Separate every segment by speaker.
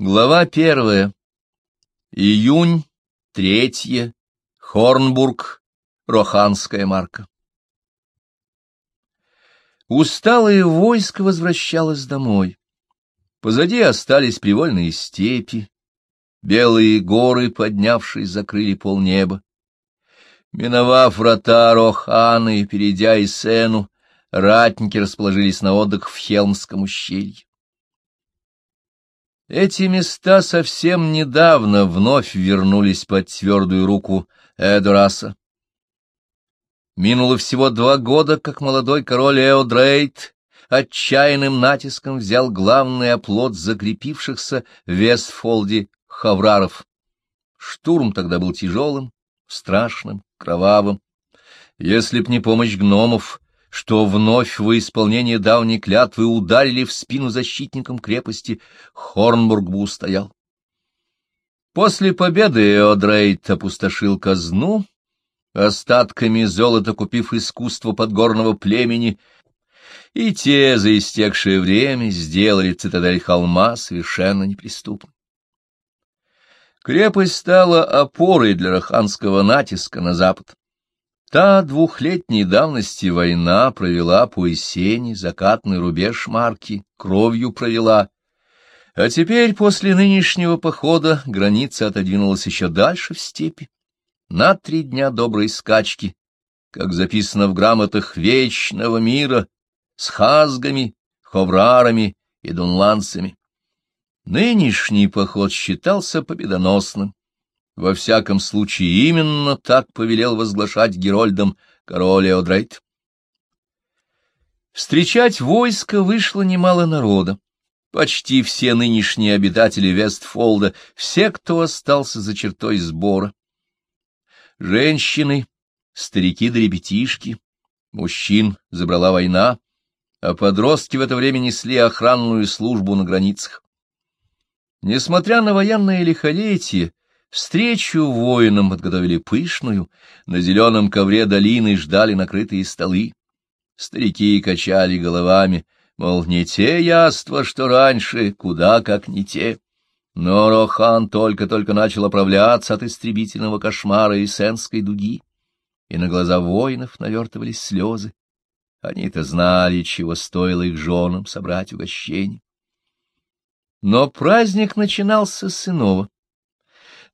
Speaker 1: Глава первая. Июнь, третье. Хорнбург, Роханская марка. Усталое войско возвращалось домой. Позади остались привольные степи. Белые горы, поднявшись, закрыли полнеба. Миновав врата Роханы и перейдя Исену, ратники расположились на отдых в Хелмском ущелье. Эти места совсем недавно вновь вернулись под твердую руку Эдураса. Минуло всего два года, как молодой король Эодрейт отчаянным натиском взял главный оплот закрепившихся в Вестфолде хавраров. Штурм тогда был тяжелым, страшным, кровавым. Если б не помощь гномов, что вновь во исполнение давней клятвы ударили в спину защитникам крепости, Хорнбург бы устоял. После победы Эодрейт опустошил казну, остатками золота купив искусство подгорного племени, и те за истекшее время сделали цитадель холма совершенно неприступной. Крепость стала опорой для раханского натиска на запад. Та двухлетней давности война провела по Исени закатный рубеж марки, кровью провела. А теперь, после нынешнего похода, граница отодвинулась еще дальше в степи. На три дня доброй скачки, как записано в грамотах вечного мира, с хазгами, ховрарами и дунландцами. Нынешний поход считался победоносным. Во всяком случае, именно так повелел возглашать Герольдом король Эодрейт. Встречать войско вышло немало народа. Почти все нынешние обитатели Вестфолда, все, кто остался за чертой сбора. Женщины, старики да ребятишки, мужчин забрала война, а подростки в это время несли охранную службу на границах. Несмотря на военное лихолетие, Встречу воинам подготовили пышную, на зеленом ковре долины ждали накрытые столы. Старики качали головами, мол, не те яства, что раньше, куда как не те. Но Рохан только-только начал оправляться от истребительного кошмара Исенской дуги, и на глаза воинов навертывались слезы. Они-то знали, чего стоило их женам собрать угощение. Но праздник начинался с иного.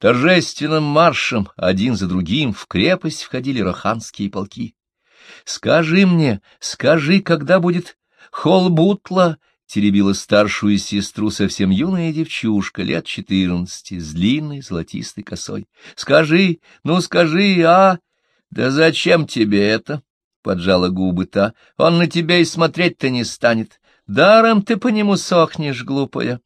Speaker 1: Торжественным маршем один за другим в крепость входили роханские полки. — Скажи мне, скажи, когда будет холбутла? — теребила старшую сестру совсем юная девчушка, лет четырнадцати, с длинной золотистой косой. — Скажи, ну скажи, а? — Да зачем тебе это? — поджала губы та. — Он на тебя и смотреть-то не станет. Даром ты по нему сохнешь, глупая.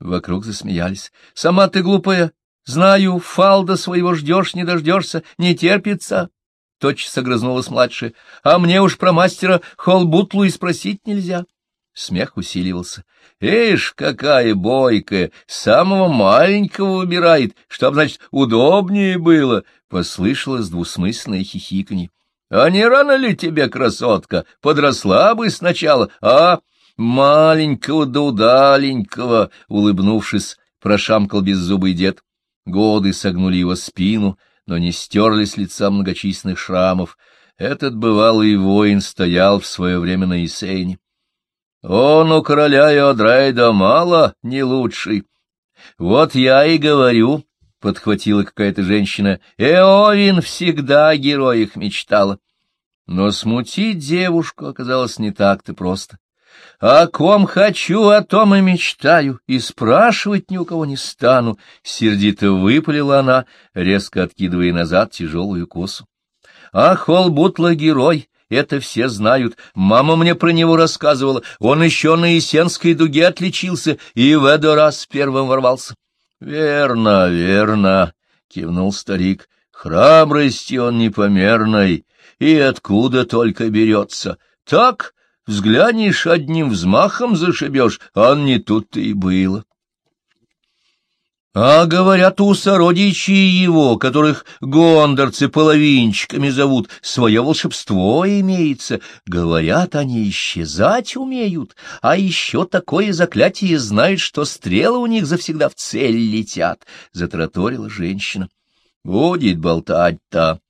Speaker 1: Вокруг засмеялись. — Сама ты глупая, Знаю, фалда своего ждешь, не дождешься, не терпится. Тотчас огрызнулась младшая. А мне уж про мастера Холбутлу и спросить нельзя. Смех усиливался. Эш, какая бойкая, самого маленького выбирает, чтоб, значит, удобнее было. Послышалось двусмысленное хихиканье. А не рано ли тебе, красотка, подросла бы сначала, а? Маленького да удаленького, улыбнувшись, прошамкал беззубый дед. Годы согнули его спину, но не стерли с лица многочисленных шрамов. Этот бывалый воин стоял в свое время на Исейне. Он у короля Иодрейда мало не лучший. Вот я и говорю, — подхватила какая-то женщина, — Эовин всегда героях мечтала. Но смутить девушку оказалось не так-то просто. О ком хочу, о том и мечтаю, и спрашивать ни у кого не стану, — сердито выпалила она, резко откидывая назад тяжелую косу. Ах, Холбутла герой, это все знают. Мама мне про него рассказывала. Он еще на Есенской дуге отличился и в эту раз первым ворвался. — Верно, верно, — кивнул старик. — Храбрости он непомерной, и откуда только берется. Так Взглянешь, одним взмахом зашибешь, а не тут-то и было. А говорят, у сородичей его, которых гондорцы половинчиками зовут, свое волшебство имеется. Говорят, они исчезать умеют, а еще такое заклятие знают, что стрелы у них завсегда в цель летят, — затраторила женщина. — Будет болтать-то.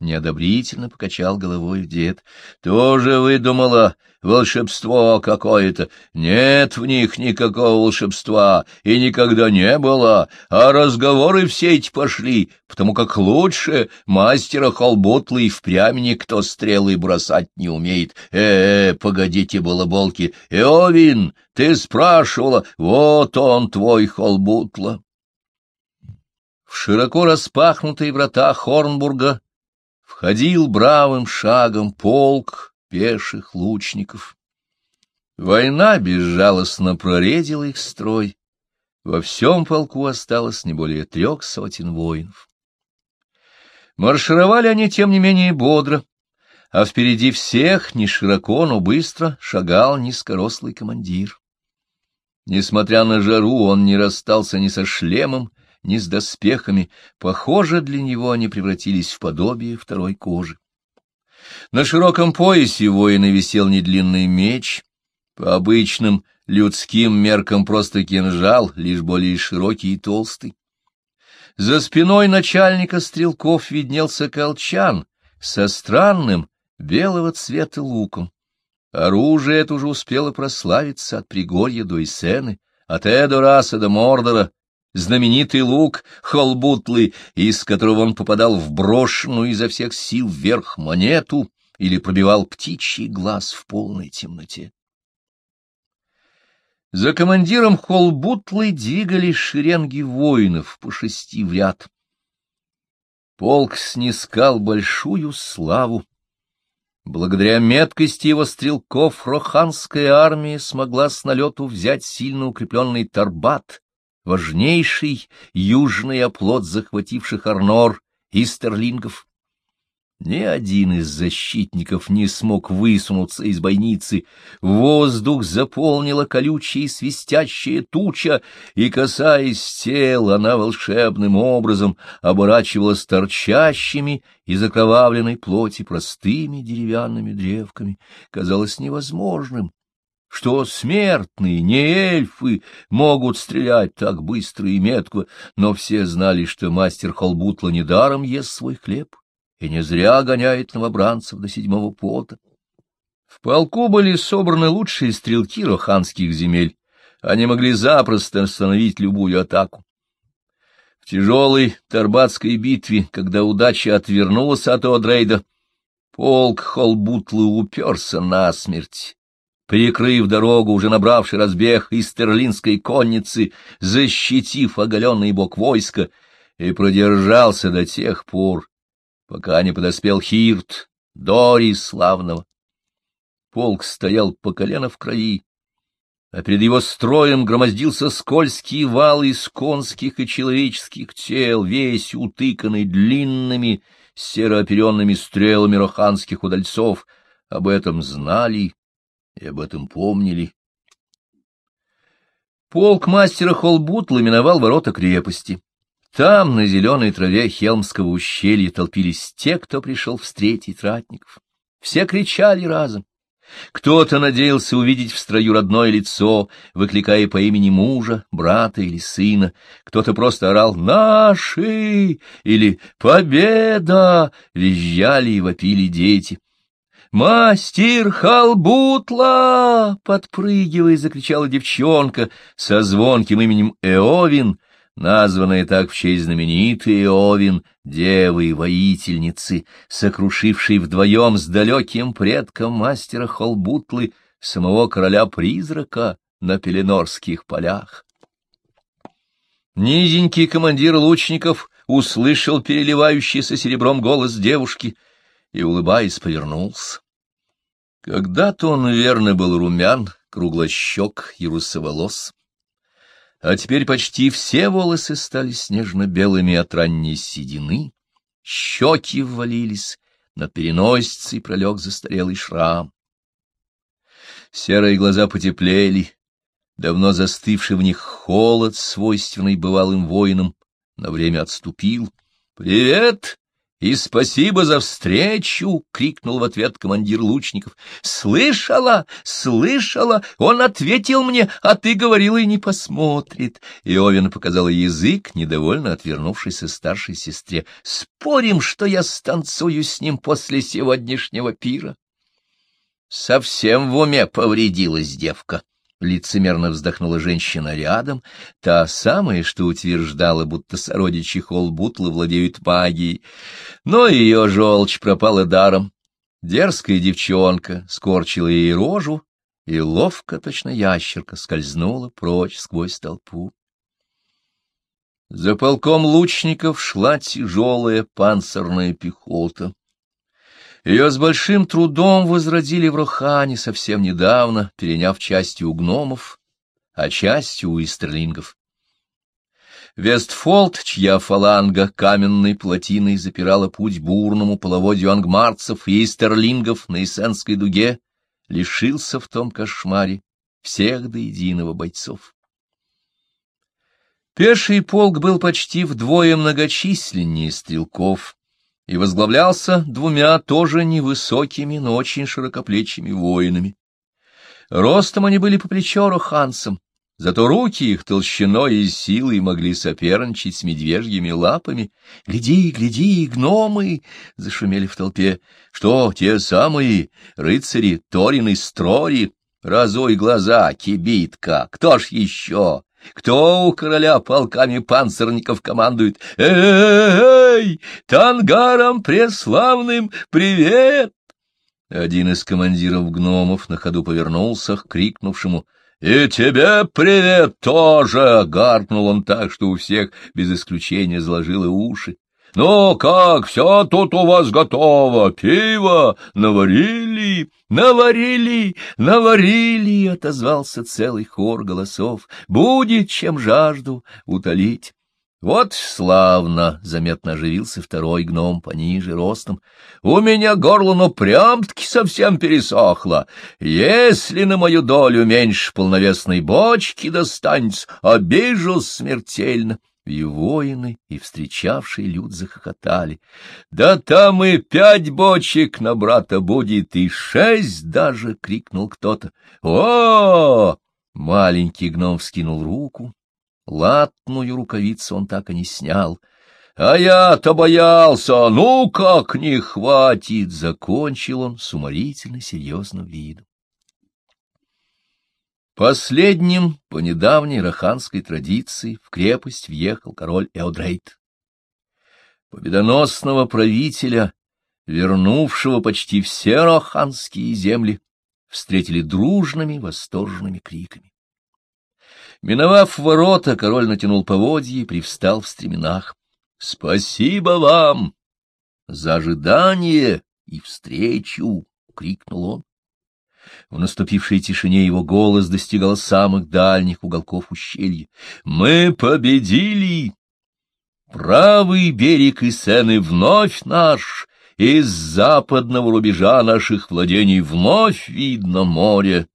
Speaker 1: Неодобрительно покачал головой дед. Тоже выдумала волшебство какое-то. Нет в них никакого волшебства, и никогда не было, а разговоры все эти пошли, потому как лучше мастера холботла и впрямь никто стрелы бросать не умеет. Э-э, погодите, балаболки, Эовин, ты спрашивала, вот он твой холбутла. В широко распахнутые врата Хорнбурга входил бравым шагом полк пеших лучников. Война безжалостно проредила их строй. Во всем полку осталось не более трех сотен воинов. Маршировали они, тем не менее, бодро, а впереди всех, не широко, но быстро, шагал низкорослый командир. Несмотря на жару, он не расстался ни со шлемом, ни с доспехами, похоже, для него они превратились в подобие второй кожи. На широком поясе воина висел недлинный меч, по обычным людским меркам просто кинжал, лишь более широкий и толстый. За спиной начальника стрелков виднелся колчан со странным белого цвета луком. Оружие это уже успело прославиться от Пригорья до Исены, от Эдораса до Мордора, знаменитый лук Холбутлы, из которого он попадал в брошенную изо всех сил вверх монету или пробивал птичий глаз в полной темноте. За командиром Холбутлы двигались шеренги воинов по шести в ряд. Полк снискал большую славу. Благодаря меткости его стрелков роханская армия смогла с налету взять сильно укрепленный Тарбат, важнейший южный оплот захвативших Арнор и стерлингов. Ни один из защитников не смог высунуться из бойницы. Воздух заполнила колючая свистящая туча, и, касаясь тел, она волшебным образом оборачивалась торчащими из окровавленной плоти простыми деревянными древками. Казалось невозможным, что смертные, не эльфы, могут стрелять так быстро и метко, но все знали, что мастер Холбутла недаром ест свой хлеб и не зря гоняет новобранцев до седьмого пота. В полку были собраны лучшие стрелки роханских земель, они могли запросто остановить любую атаку. В тяжелой Тарбатской битве, когда удача отвернулась от Одрейда, полк Холбутлы уперся насмерть прикрыв дорогу, уже набравший разбег из стерлинской конницы, защитив оголенный бок войска, и продержался до тех пор, пока не подоспел Хирт, Дори славного. Полк стоял по колено в крови, а перед его строем громоздился скользкий вал из конских и человеческих тел, весь утыканный длинными серооперенными стрелами роханских удальцов. Об этом знали и об этом помнили. Полк мастера Холбутла миновал ворота крепости. Там, на зеленой траве Хелмского ущелья, толпились те, кто пришел встретить ратников. Все кричали разом. Кто-то надеялся увидеть в строю родное лицо, выкликая по имени мужа, брата или сына. Кто-то просто орал «Наши!» или «Победа!» Визжали и вопили дети. «Мастер Халбутла!» — подпрыгивая, закричала девчонка со звонким именем Эовин, названная так в честь знаменитой Эовин, девы и воительницы, сокрушившей вдвоем с далеким предком мастера Холбутлы самого короля-призрака на Пеленорских полях. Низенький командир лучников услышал переливающийся серебром голос девушки и, улыбаясь, повернулся. Когда-то он, верно, был румян, круглощек и русоволос, а теперь почти все волосы стали снежно-белыми от ранней седины, щеки ввалились, над переносицей пролег застарелый шрам. Серые глаза потеплели, Давно застывший в них холод, свойственный бывалым воинам, на время отступил. «Привет!» «И спасибо за встречу!» — крикнул в ответ командир лучников. «Слышала! Слышала! Он ответил мне, а ты говорила и не посмотрит!» И Овен показала язык, недовольно отвернувшейся старшей сестре. «Спорим, что я станцую с ним после сегодняшнего пира?» Совсем в уме повредилась девка. — лицемерно вздохнула женщина рядом, та самая, что утверждала, будто сородичи Холбутла владеют магией. Но ее желчь пропала даром. Дерзкая девчонка скорчила ей рожу, и ловко, точно ящерка, скользнула прочь сквозь толпу. За полком лучников шла тяжелая панцирная пехота. Ее с большим трудом возродили в Рохане совсем недавно, переняв частью у гномов, а частью у истерлингов. Вестфолд, чья фаланга каменной плотиной запирала путь бурному половодью ангмарцев и истерлингов на Исенской дуге, лишился в том кошмаре всех до единого бойцов. Пеший полк был почти вдвое многочисленнее стрелков, и возглавлялся двумя тоже невысокими, но очень широкоплечими воинами. Ростом они были по плечо роханцам, зато руки их толщиной и силой могли соперничать с медвежьими лапами. «Гляди, гляди, гномы!» — зашумели в толпе. «Что, те самые рыцари Торин и Строри? Разуй глаза, кибитка! Кто ж еще?» Кто у короля полками панцирников командует? Эй, тангаром преславным привет! Один из командиров гномов на ходу повернулся к крикнувшему «И тебе привет тоже!» — гаркнул он так, что у всех без исключения заложило уши. «Ну как, все тут у вас готово? Пиво наварили?» «Наварили! Наварили!» — отозвался целый хор голосов. «Будет чем жажду утолить!» «Вот славно!» — заметно оживился второй гном пониже ростом. «У меня горло, ну, прям-таки совсем пересохло. Если на мою долю меньше полновесной бочки достанется, обижу смертельно». И воины, и встречавший люд захохотали. «Да там и пять бочек на брата будет, и шесть даже!» — крикнул кто-то. «О!» — маленький гном вскинул руку. Латную рукавицу он так и не снял. «А я-то боялся! Ну как не хватит!» — закончил он с уморительно серьезным видом. Последним, по недавней раханской традиции, в крепость въехал король Эодрейт. Победоносного правителя, вернувшего почти все раханские земли, встретили дружными восторженными криками. Миновав ворота, король натянул поводья и привстал в стременах. — Спасибо вам за ожидание и встречу! — крикнул он. В наступившей тишине его голос достигал самых дальних уголков ущелья. «Мы победили! Правый берег Исены вновь наш!» Из западного рубежа наших владений вновь видно море.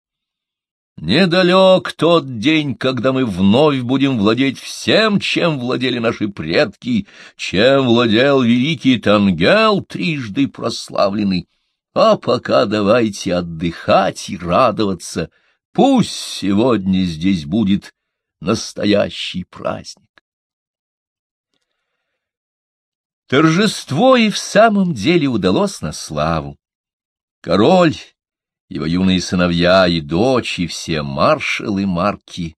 Speaker 1: Недалек тот день, когда мы вновь будем владеть всем, чем владели наши предки, чем владел великий Тангел, трижды прославленный. А пока давайте отдыхать и радоваться. Пусть сегодня здесь будет настоящий праздник. Торжество и в самом деле удалось на славу. Король, его юные сыновья и дочь, и все маршалы марки,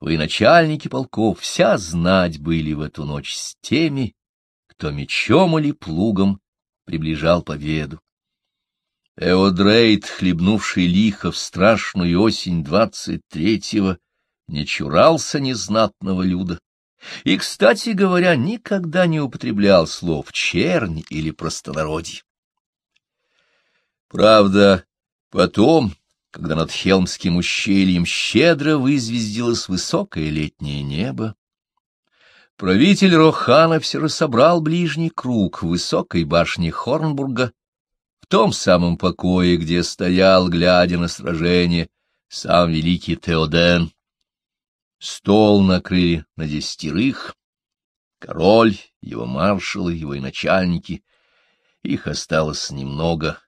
Speaker 1: военачальники полков, вся знать были в эту ночь с теми, кто мечом или плугом приближал победу. Эодрейд, хлебнувший лихо в страшную осень двадцать третьего, не чурался незнатного люда. И, кстати говоря, никогда не употреблял слов «чернь» или «простонародье». Правда, потом, когда над Хелмским ущельем щедро вызвездилось высокое летнее небо, правитель Рохана все рассобрал ближний круг высокой башни Хорнбурга том самом покое, где стоял, глядя на сражение, сам великий Теоден, Стол накрыли на десятерых. Король, его маршалы, его и начальники. Их осталось немного.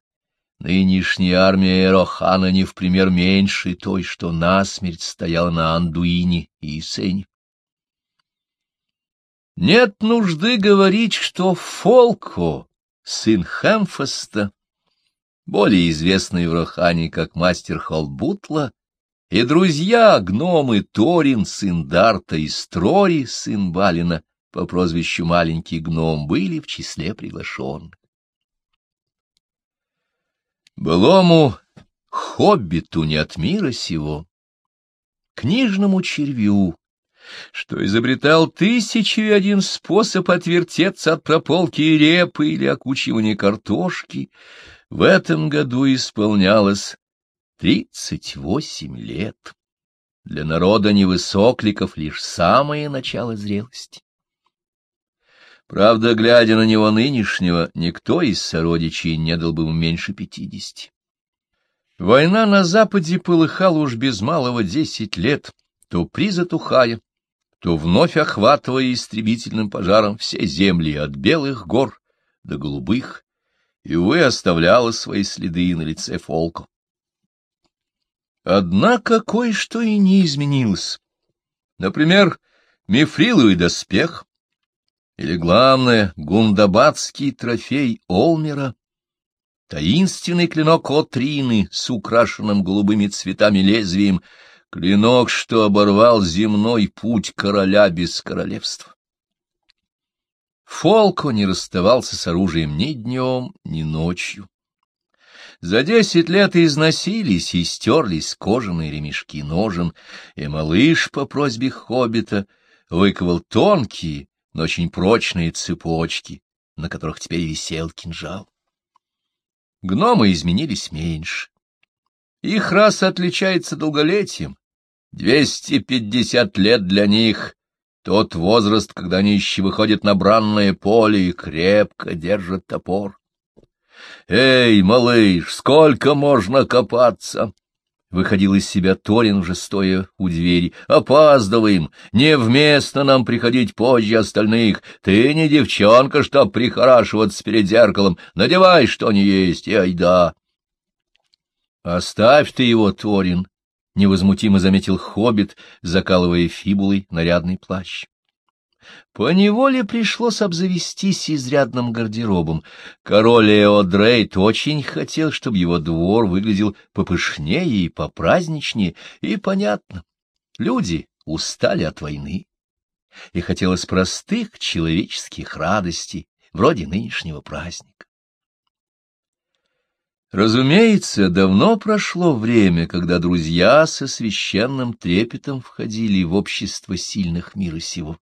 Speaker 1: Нынешняя армия Эрохана не в пример меньше той, что насмерть стояла на Андуине и Исене. Нет нужды говорить, что Фолко, сын Хэмфаста, более известный в Рохане как мастер Холбутла, и друзья, гномы Торин, сын Дарта, и Строри, сын Балина, по прозвищу Маленький Гном, были в числе приглашенных. Былому хоббиту не от мира сего, книжному червю, что изобретал тысячи и один способ отвертеться от прополки репы или окучивания картошки, в этом году исполнялось Тридцать восемь лет. Для народа невысокликов лишь самое начало зрелости. Правда, глядя на него нынешнего, никто из сородичей не дал бы ему меньше пятидесяти. Война на Западе полыхала уж без малого десять лет, то призатухая, то вновь охватывая истребительным пожаром все земли от белых гор до голубых, и, увы, оставляла свои следы на лице Фолку. Однако кое-что и не изменилось. Например, мифриловый доспех, или, главное, гундабадский трофей Олмера, таинственный клинок Отрины с украшенным голубыми цветами лезвием, клинок, что оборвал земной путь короля без королевства. Фолко не расставался с оружием ни днем, ни ночью. За десять лет износились и стерлись кожаные ремешки ножен, и малыш по просьбе хоббита выковал тонкие, но очень прочные цепочки, на которых теперь висел кинжал. Гномы изменились меньше. Их раса отличается долголетием. Двести пятьдесят лет для них — тот возраст, когда они еще выходят на бранное поле и крепко держат топор. «Эй, малыш, сколько можно копаться?» Выходил из себя Торин, уже стоя у двери. «Опаздываем! Невместно нам приходить позже остальных. Ты не девчонка, чтоб прихорашиваться перед зеркалом. Надевай, что не есть, и айда!» «Оставь ты его, Торин!» — невозмутимо заметил хоббит, закалывая фибулой нарядный плащ. Поневоле пришлось обзавестись изрядным гардеробом. Король Эодрейт очень хотел, чтобы его двор выглядел попышнее и попраздничнее, и понятно. Люди устали от войны, и хотелось простых человеческих радостей, вроде нынешнего праздника. Разумеется, давно прошло время, когда друзья со священным трепетом входили в общество сильных мира сего.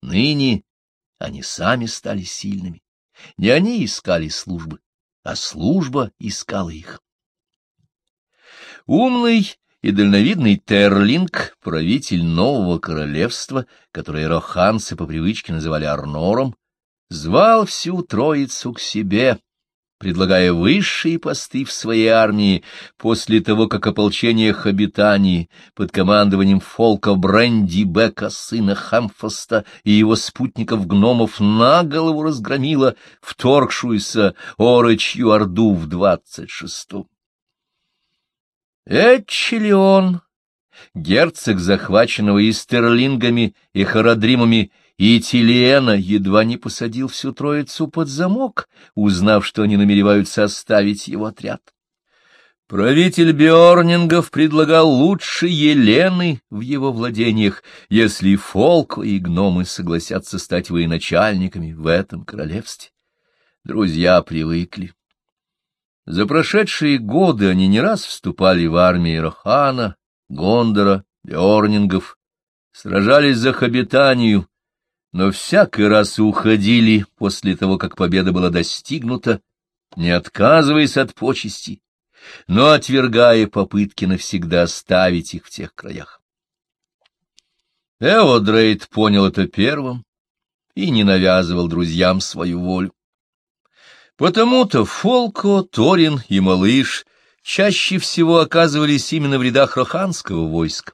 Speaker 1: Ныне они сами стали сильными. Не они искали службы, а служба искала их. Умный и дальновидный Терлинг, правитель нового королевства, которое роханцы по привычке называли Арнором, звал всю троицу к себе, предлагая высшие посты в своей армии после того, как ополчение Хабитании под командованием Фолка Бренди Бека, сына Хамфаста и его спутников-гномов на голову разгромило вторгшуюся орочью орду в двадцать шестом. Эчелион, герцог, захваченного истерлингами и харадримами, и Тилиена едва не посадил всю троицу под замок, узнав, что они намереваются оставить его отряд. Правитель Биорнингов предлагал лучше Елены в его владениях, если Фолко и гномы согласятся стать военачальниками в этом королевстве. Друзья привыкли. За прошедшие годы они не раз вступали в армии Рохана, Гондора, Биорнингов, сражались за Хабитанию, но всякий раз уходили после того, как победа была достигнута, не отказываясь от почести, но отвергая попытки навсегда оставить их в тех краях. Эодрейд понял это первым и не навязывал друзьям свою волю. Потому-то Фолко, Торин и Малыш чаще всего оказывались именно в рядах роханского войска.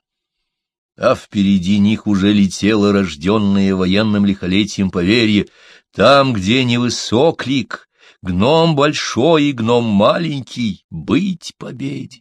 Speaker 1: А впереди них уже летело рожденное военным лихолетием поверье, там, где невысок лик, гном большой и гном маленький, быть победе.